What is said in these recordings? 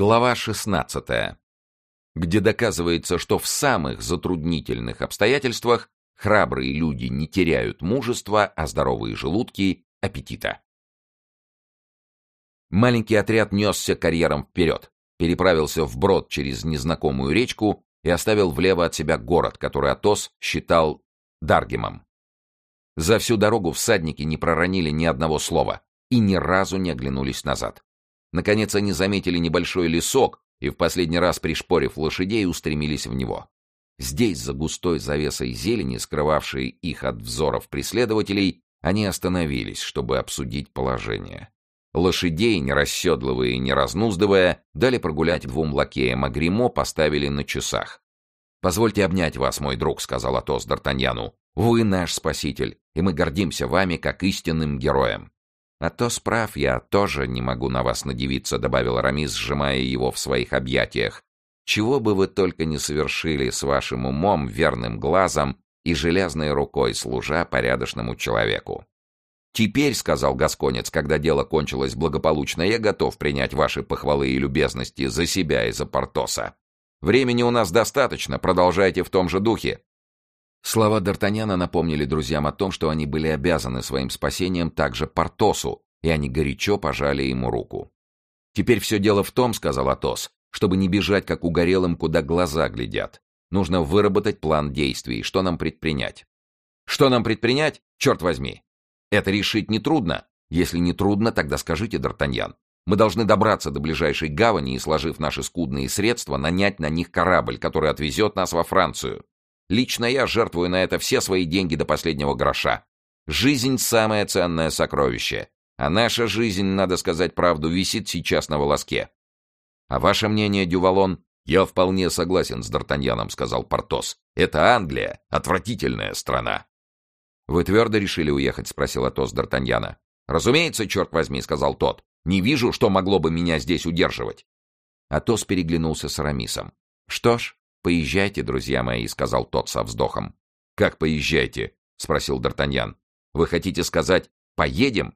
Глава 16. Где доказывается, что в самых затруднительных обстоятельствах храбрые люди не теряют мужества, а здоровые желудки — аппетита. Маленький отряд несся карьером вперед, переправился вброд через незнакомую речку и оставил влево от себя город, который Атос считал Даргемом. За всю дорогу всадники не проронили ни одного слова и ни разу не оглянулись назад. Наконец они заметили небольшой лесок и в последний раз, пришпорив лошадей, устремились в него. Здесь, за густой завесой зелени, скрывавшей их от взоров преследователей, они остановились, чтобы обсудить положение. Лошадей, не расседлывая и не разнуздывая, дали прогулять двум лакеям, а гримо поставили на часах. «Позвольте обнять вас, мой друг», — сказал Атос Д'Артаньяну. «Вы наш спаситель, и мы гордимся вами как истинным героем. «А то справ я тоже не могу на вас надевиться», — добавил Рамис, сжимая его в своих объятиях. «Чего бы вы только не совершили с вашим умом, верным глазом и железной рукой, служа порядочному человеку». «Теперь», — сказал Гасконец, когда дело кончилось благополучно, «я готов принять ваши похвалы и любезности за себя и за Портоса. Времени у нас достаточно, продолжайте в том же духе. Слова Д'Артаньяна напомнили друзьям о том, что они были обязаны своим спасением также Портосу, и они горячо пожали ему руку. «Теперь все дело в том, — сказал Атос, — чтобы не бежать, как угорелым, куда глаза глядят. Нужно выработать план действий, что нам предпринять». «Что нам предпринять? Черт возьми! Это решить нетрудно. Если не трудно, тогда скажите, Д'Артаньян. Мы должны добраться до ближайшей гавани и, сложив наши скудные средства, нанять на них корабль, который отвезет нас во Францию. Лично я жертвую на это все свои деньги до последнего гроша. Жизнь — самое ценное сокровище. А наша жизнь, надо сказать правду, висит сейчас на волоске. А ваше мнение, Дювалон? Я вполне согласен с Д'Артаньяном, сказал Портос. Это Англия, отвратительная страна. Вы твердо решили уехать? спросил Атос Д'Артаньяна. Разумеется, черт возьми, сказал тот. Не вижу, что могло бы меня здесь удерживать. Атос переглянулся с Арамисом. Что ж, «Поезжайте, друзья мои», — сказал тот со вздохом. «Как поезжайте?» — спросил Д'Артаньян. «Вы хотите сказать «поедем»?»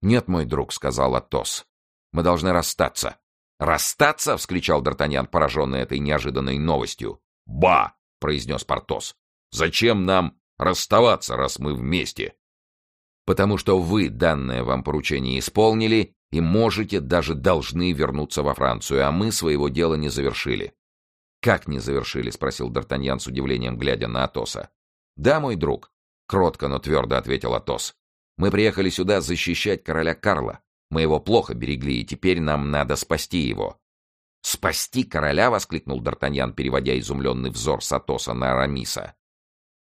«Нет, мой друг», — сказал Атос. «Мы должны расстаться». «Расстаться?» — вскричал Д'Артаньян, пораженный этой неожиданной новостью. «Ба!» — произнес Портос. «Зачем нам расставаться, раз мы вместе?» «Потому что вы данное вам поручение исполнили и можете, даже должны вернуться во Францию, а мы своего дела не завершили. «Как не завершили?» — спросил Д'Артаньян с удивлением, глядя на Атоса. «Да, мой друг», — кротко, но твердо ответил Атос. «Мы приехали сюда защищать короля Карла. Мы его плохо берегли, и теперь нам надо спасти его». «Спасти короля?» — воскликнул Д'Артаньян, переводя изумленный взор с Атоса на Арамиса.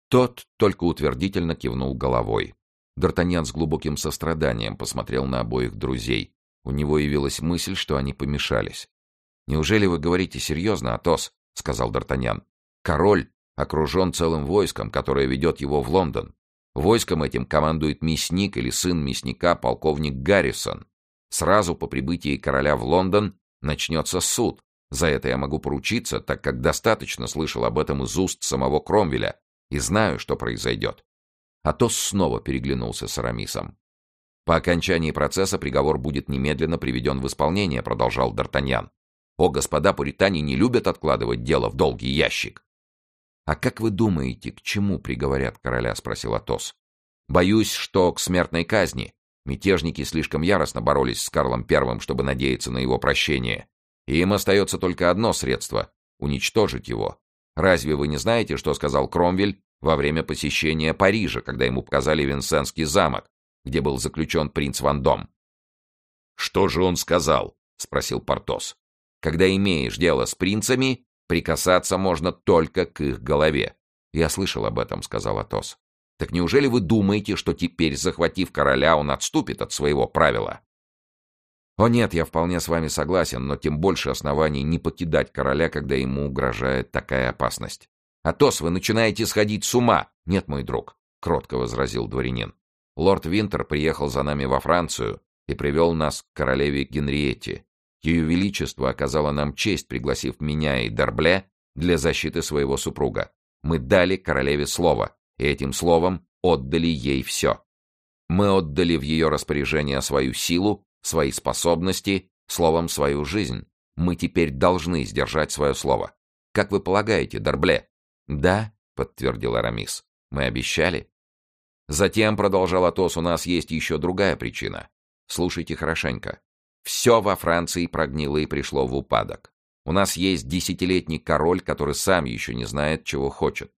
Тот только утвердительно кивнул головой. Д'Артаньян с глубоким состраданием посмотрел на обоих друзей. У него явилась мысль, что они помешались. «Неужели вы говорите серьезно, Атос?» — сказал Д'Артаньян. «Король окружен целым войском, которое ведет его в Лондон. Войском этим командует мясник или сын мясника, полковник Гаррисон. Сразу по прибытии короля в Лондон начнется суд. За это я могу поручиться, так как достаточно слышал об этом из уст самого Кромвеля и знаю, что произойдет». Атос снова переглянулся с Арамисом. «По окончании процесса приговор будет немедленно приведен в исполнение», — продолжал Д'Артаньян. О, господа пуритане не любят откладывать дело в долгий ящик. «А как вы думаете, к чему приговорят короля?» — спросил Атос. «Боюсь, что к смертной казни. Мятежники слишком яростно боролись с Карлом Первым, чтобы надеяться на его прощение. И им остается только одно средство — уничтожить его. Разве вы не знаете, что сказал Кромвель во время посещения Парижа, когда ему показали Винсентский замок, где был заключен принц Вандом?» «Что же он сказал?» — спросил Портос. Когда имеешь дело с принцами, прикасаться можно только к их голове. Я слышал об этом, сказал Атос. Так неужели вы думаете, что теперь, захватив короля, он отступит от своего правила? О нет, я вполне с вами согласен, но тем больше оснований не покидать короля, когда ему угрожает такая опасность. Атос, вы начинаете сходить с ума. Нет, мой друг, кротко возразил дворянин. Лорд Винтер приехал за нами во Францию и привел нас к королеве Генриетте. Ее Величество оказало нам честь, пригласив меня и Дорбле для защиты своего супруга. Мы дали королеве слово, и этим словом отдали ей все. Мы отдали в ее распоряжение свою силу, свои способности, словом, свою жизнь. Мы теперь должны сдержать свое слово. Как вы полагаете, Дорбле?» «Да», — подтвердил Арамис. «Мы обещали». Затем, продолжал Атос, у нас есть еще другая причина. Слушайте хорошенько. Все во Франции прогнило и пришло в упадок. У нас есть десятилетний король, который сам еще не знает, чего хочет.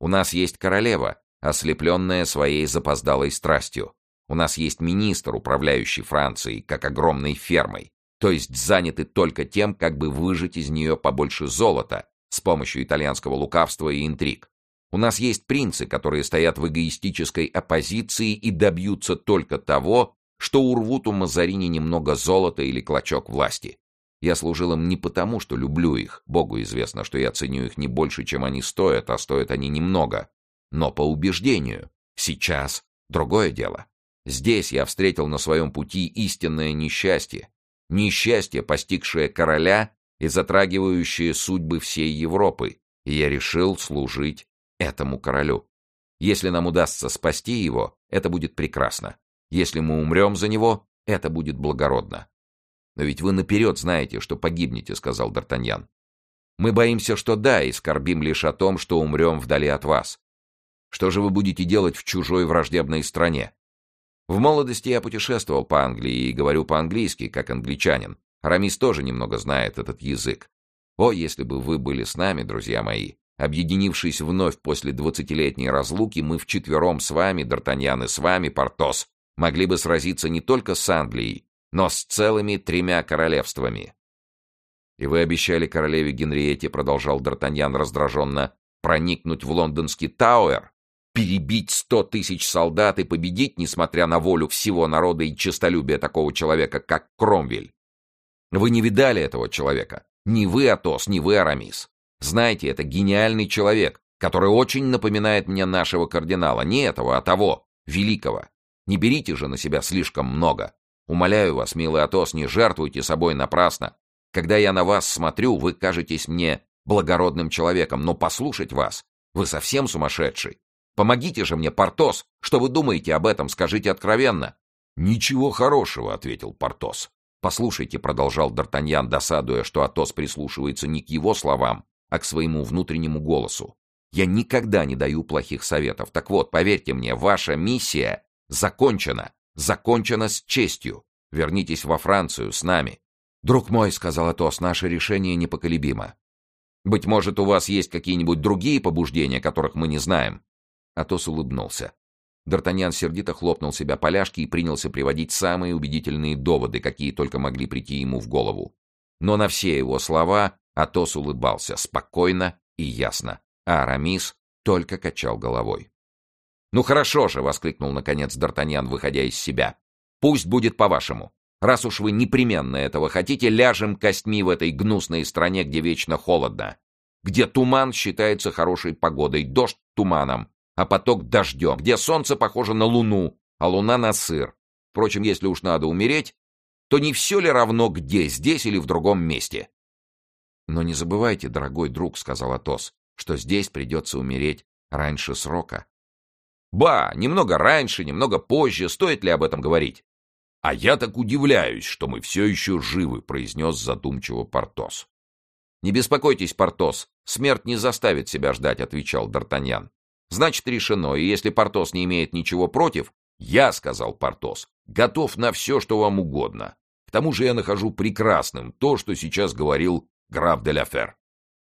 У нас есть королева, ослепленная своей запоздалой страстью. У нас есть министр, управляющий Францией, как огромной фермой, то есть занятый только тем, как бы выжать из нее побольше золота с помощью итальянского лукавства и интриг. У нас есть принцы, которые стоят в эгоистической оппозиции и добьются только того, что урвут у Мазарини немного золота или клочок власти. Я служил им не потому, что люблю их, Богу известно, что я ценю их не больше, чем они стоят, а стоят они немного, но по убеждению. Сейчас другое дело. Здесь я встретил на своем пути истинное несчастье. Несчастье, постигшее короля и затрагивающее судьбы всей Европы, и я решил служить этому королю. Если нам удастся спасти его, это будет прекрасно. Если мы умрем за него, это будет благородно. Но ведь вы наперед знаете, что погибнете, сказал Д'Артаньян. Мы боимся, что да, и скорбим лишь о том, что умрем вдали от вас. Что же вы будете делать в чужой враждебной стране? В молодости я путешествовал по Англии и говорю по-английски, как англичанин. Рамис тоже немного знает этот язык. О, если бы вы были с нами, друзья мои, Объединившись вновь после двадцатилетней разлуки, мы вчетвером с вами, Д'Артаньян и с вами, Портос, могли бы сразиться не только с Англией, но с целыми тремя королевствами. И вы обещали королеве Генриете, продолжал Д'Артаньян раздраженно, проникнуть в лондонский Тауэр, перебить сто тысяч солдат и победить, несмотря на волю всего народа и честолюбие такого человека, как Кромвель. Вы не видали этого человека. Ни вы, Атос, ни вы, Арамис. Знаете, это гениальный человек, который очень напоминает мне нашего кардинала. Не этого, а того, великого. Не берите же на себя слишком много. Умоляю вас, милый Атос, не жертвуйте собой напрасно. Когда я на вас смотрю, вы кажетесь мне благородным человеком, но послушать вас, вы совсем сумасшедший. Помогите же мне, Портос, что вы думаете об этом, скажите откровенно. Ничего хорошего, ответил Портос. Послушайте, продолжал Д'Артаньян, досадуя, что Атос прислушивается не к его словам, а к своему внутреннему голосу. Я никогда не даю плохих советов. Так вот, поверьте мне, ваша миссия закончена. Закончена с честью. Вернитесь во Францию с нами. Друг мой, сказал Атос, наше решение непоколебимо. Быть может, у вас есть какие-нибудь другие побуждения, которых мы не знаем? Атос улыбнулся. Д'Артаньян сердито хлопнул себя по ляжке и принялся приводить самые убедительные доводы, какие только могли прийти ему в голову. Но на все его слова Атос улыбался спокойно и ясно, а Арамис только качал головой. «Ну хорошо же!» — воскликнул наконец Д'Артаньян, выходя из себя. «Пусть будет по-вашему. Раз уж вы непременно этого хотите, ляжем костьми в этой гнусной стране, где вечно холодно, где туман считается хорошей погодой, дождь туманом, а поток дождем, где солнце похоже на луну, а луна на сыр. Впрочем, если уж надо умереть, то не все ли равно где, здесь или в другом месте? «Но не забывайте, дорогой друг», — сказал Атос, — «что здесь придется умереть раньше срока». «Ба, немного раньше, немного позже, стоит ли об этом говорить?» «А я так удивляюсь, что мы все еще живы», — произнес задумчиво Портос. «Не беспокойтесь, Портос, смерть не заставит себя ждать», — отвечал Д'Артаньян. «Значит, решено, и если Портос не имеет ничего против...» «Я», — сказал Портос, — «готов на все, что вам угодно. К тому же я нахожу прекрасным то, что сейчас говорил граф де ла Фер.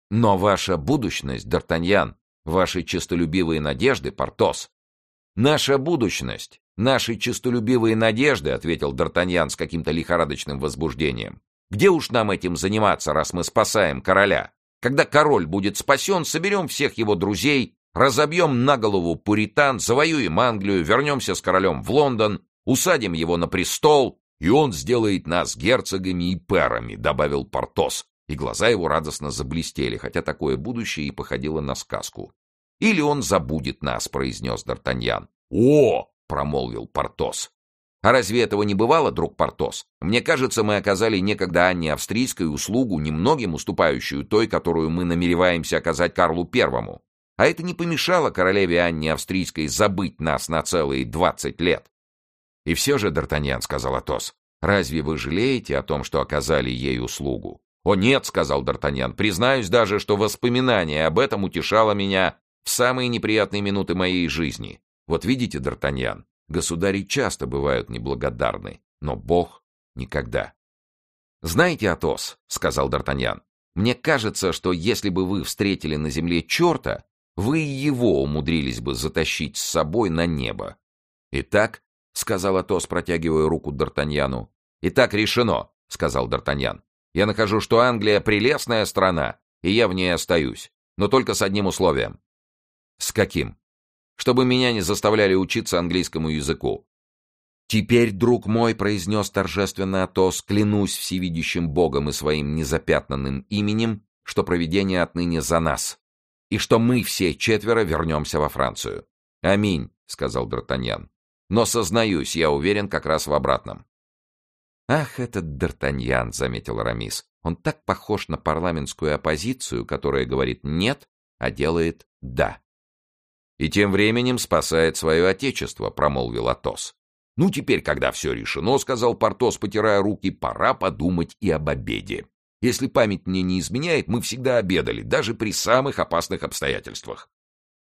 Но ваша будущность, Д'Артаньян, ваши честолюбивые надежды, Портос. Наша будущность, наши честолюбивые надежды, ответил Д'Артаньян с каким-то лихорадочным возбуждением. Где уж нам этим заниматься, раз мы спасаем короля? Когда король будет спасен, соберем всех его друзей, разобьем на голову пуритан, завоюем Англию, вернемся с королем в Лондон, усадим его на престол, и он сделает нас герцогами и перами, добавил Портос, и глаза его радостно заблестели, хотя такое будущее и походило на сказку. «Или он забудет нас», — произнес Д'Артаньян. «О!» — промолвил Портос. «А разве этого не бывало, друг Портос? Мне кажется, мы оказали некогда Анне Австрийской услугу, немногим уступающую той, которую мы намереваемся оказать Карлу Первому. А это не помешало королеве Анне Австрийской забыть нас на целые двадцать лет». «И все же, Д'Артаньян», — сказал Атос, — «разве вы жалеете о том, что оказали ей услугу? «О нет», — сказал Д'Артаньян, — «признаюсь даже, что воспоминание об этом утешало меня в самые неприятные минуты моей жизни. Вот видите, Д'Артаньян, государи часто бывают неблагодарны, но Бог никогда». «Знаете, Атос», — сказал Д'Артаньян, — «мне кажется, что если бы вы встретили на земле черта, вы его умудрились бы затащить с собой на небо». «Итак», — сказал Атос, протягивая руку Д'Артаньяну. «Итак, решено», — сказал Д'Артаньян. «Я нахожу, что Англия — прелестная страна, и я в ней остаюсь, но только с одним условием». «С каким?» «Чтобы меня не заставляли учиться английскому языку». «Теперь, друг мой», — произнес торжественно Атос, — «клянусь всевидящим Богом и своим незапятнанным именем, что провидение отныне за нас, и что мы все четверо вернемся во Францию». «Аминь», — сказал Д'Артаньян. «Но, сознаюсь, я уверен как раз в обратном». «Ах, этот Д'Артаньян», — заметил Арамис, — «он так похож на парламентскую оппозицию, которая говорит «нет», а делает «да». «И тем временем спасает свое отечество», — промолвил Атос. «Ну, теперь, когда все решено, — сказал Портос, потирая руки, — пора подумать и об обеде. Если память мне не изменяет, мы всегда обедали, даже при самых опасных обстоятельствах.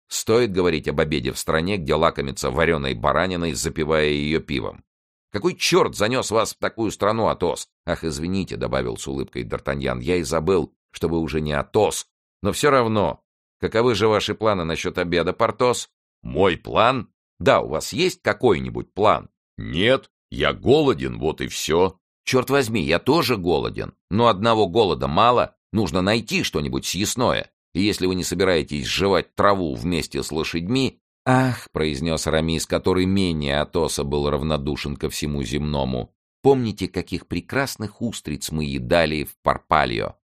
Стоит говорить об обеде в стране, где лакомится вареной бараниной, запивая ее пивом. Какой черт занес вас в такую страну, Атос? Ах, извините, — добавил с улыбкой Д'Артаньян, — я и забыл, что вы уже не Атос. Но все равно, каковы же ваши планы насчет обеда, Портос? Мой план? Да, у вас есть какой-нибудь план? «Нет, я голоден, вот и все». «Черт возьми, я тоже голоден. Но одного голода мало, нужно найти что-нибудь съестное. И если вы не собираетесь жевать траву вместе с лошадьми...» «Ах», — произнес Рамис, который менее Атоса был равнодушен ко всему земному, «помните, каких прекрасных устриц мы едали в Парпальо?»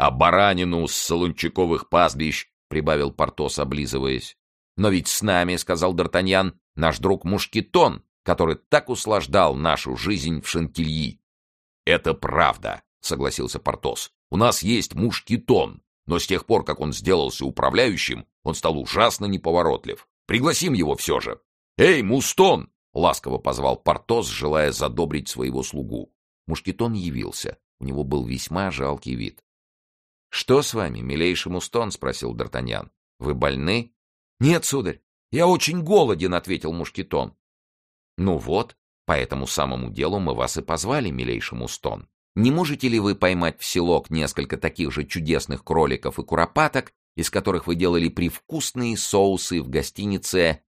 «А баранину с солончаковых пастбищ», — прибавил Портос, облизываясь. «Но ведь с нами, — сказал Д'Артаньян, — наш друг Мушкетон, который так услаждал нашу жизнь в Шантильи. «Это правда», — согласился Портос. «У нас есть мушкетон, но с тех пор, как он сделался управляющим, он стал ужасно неповоротлив. Пригласим его все же». «Эй, Мустон!» — ласково позвал Портос, желая задобрить своего слугу. Мушкетон явился. У него был весьма жалкий вид. «Что с вами, милейший Мустон?» — спросил Д'Артаньян. «Вы больны?» «Нет, сударь, я очень голоден», — ответил Мушкетон. Ну вот, по этому самому делу мы вас и позвали, милейший Мустон. Не можете ли вы поймать в селок несколько таких же чудесных кроликов и куропаток, из которых вы делали привкусные соусы в гостинице...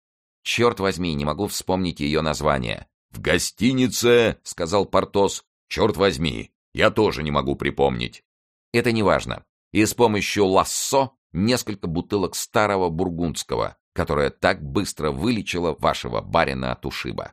Черт возьми, не могу вспомнить ее название. «В гостинице», — сказал Портос, — «черт возьми, я тоже не могу припомнить». Это не важно. И с помощью лассо несколько бутылок старого бургундского, которое так быстро вылечило вашего барина от ушиба.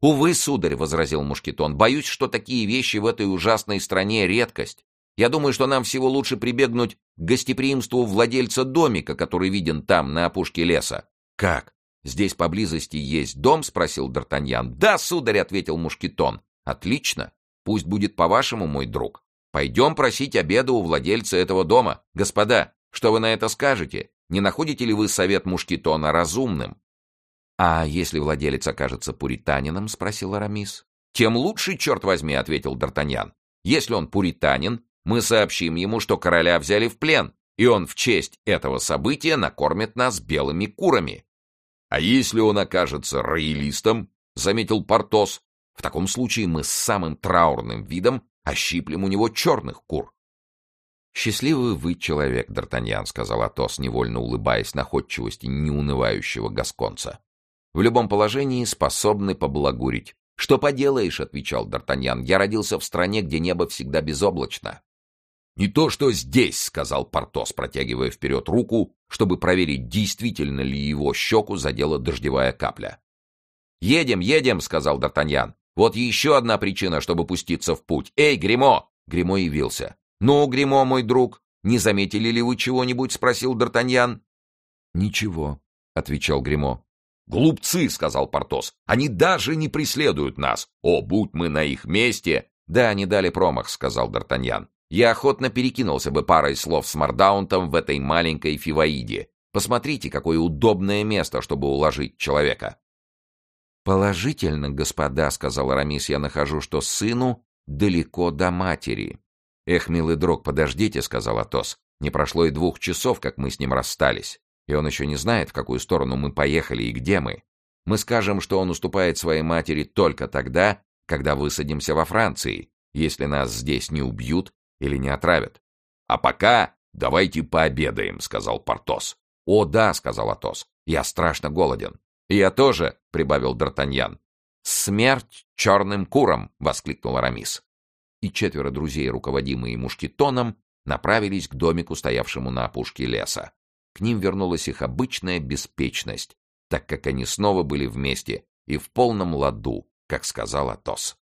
«Увы, сударь», — возразил Мушкетон, — «боюсь, что такие вещи в этой ужасной стране — редкость. Я думаю, что нам всего лучше прибегнуть к гостеприимству владельца домика, который виден там, на опушке леса». «Как? Здесь поблизости есть дом?» — спросил Д'Артаньян. «Да, сударь», — ответил Мушкетон. «Отлично. Пусть будет по-вашему, мой друг. Пойдем просить обеда у владельца этого дома. Господа, что вы на это скажете? Не находите ли вы совет Мушкетона разумным?» «А если владелец окажется пуританином?» — спросил Арамис. «Тем лучше, черт возьми», — ответил Д'Артаньян. «Если он пуританин, мы сообщим ему, что короля взяли в плен, и он в честь этого события накормит нас белыми курами». «А если он окажется роялистом?» — заметил Портос. «В таком случае мы с самым траурным видом ощиплем у него черных кур». «Счастливый вы человек, Д'Артаньян», — сказал Атос, невольно улыбаясь находчивости неунывающего гасконца в любом положении способны поблагурить. «Что поделаешь?» — отвечал Д'Артаньян. «Я родился в стране, где небо всегда безоблачно». «Не то, что здесь», — сказал Портос, протягивая вперед руку, чтобы проверить, действительно ли его щеку задела дождевая капля. «Едем, едем», — сказал Д'Артаньян. «Вот еще одна причина, чтобы пуститься в путь. Эй, Гримо!» Гримо явился. «Ну, Гримо, мой друг, не заметили ли вы чего-нибудь?» — спросил Д'Артаньян. «Ничего», — отвечал Гримо. «Глупцы», — сказал Портос, — «они даже не преследуют нас. О, будь мы на их месте!» «Да, они дали промах», — сказал Д'Артаньян. «Я охотно перекинулся бы парой слов с Мардаунтом в этой маленькой фиваиде. Посмотрите, какое удобное место, чтобы уложить человека». «Положительно, господа», — сказал Арамис, — «я нахожу, что сыну далеко до матери». «Эх, милый друг, подождите», — сказал Атос. «Не прошло и двух часов, как мы с ним расстались, и он еще не знает, в какую сторону мы поехали и где мы. Мы скажем, что он уступает своей матери только тогда, когда высадимся во Франции, если нас здесь не убьют или не отравят. А пока давайте пообедаем, сказал Портос. О, да, сказал Атос. Я страшно голоден. Я тоже, прибавил Д'Артаньян. Смерть черным курам, воскликнул Арамис. И четверо друзей, руководимые мушкетоном, направились к домику, стоявшему на опушке леса. К ним вернулась их обычная беспечность, так как они снова были вместе и в полном ладу, как сказал Атос.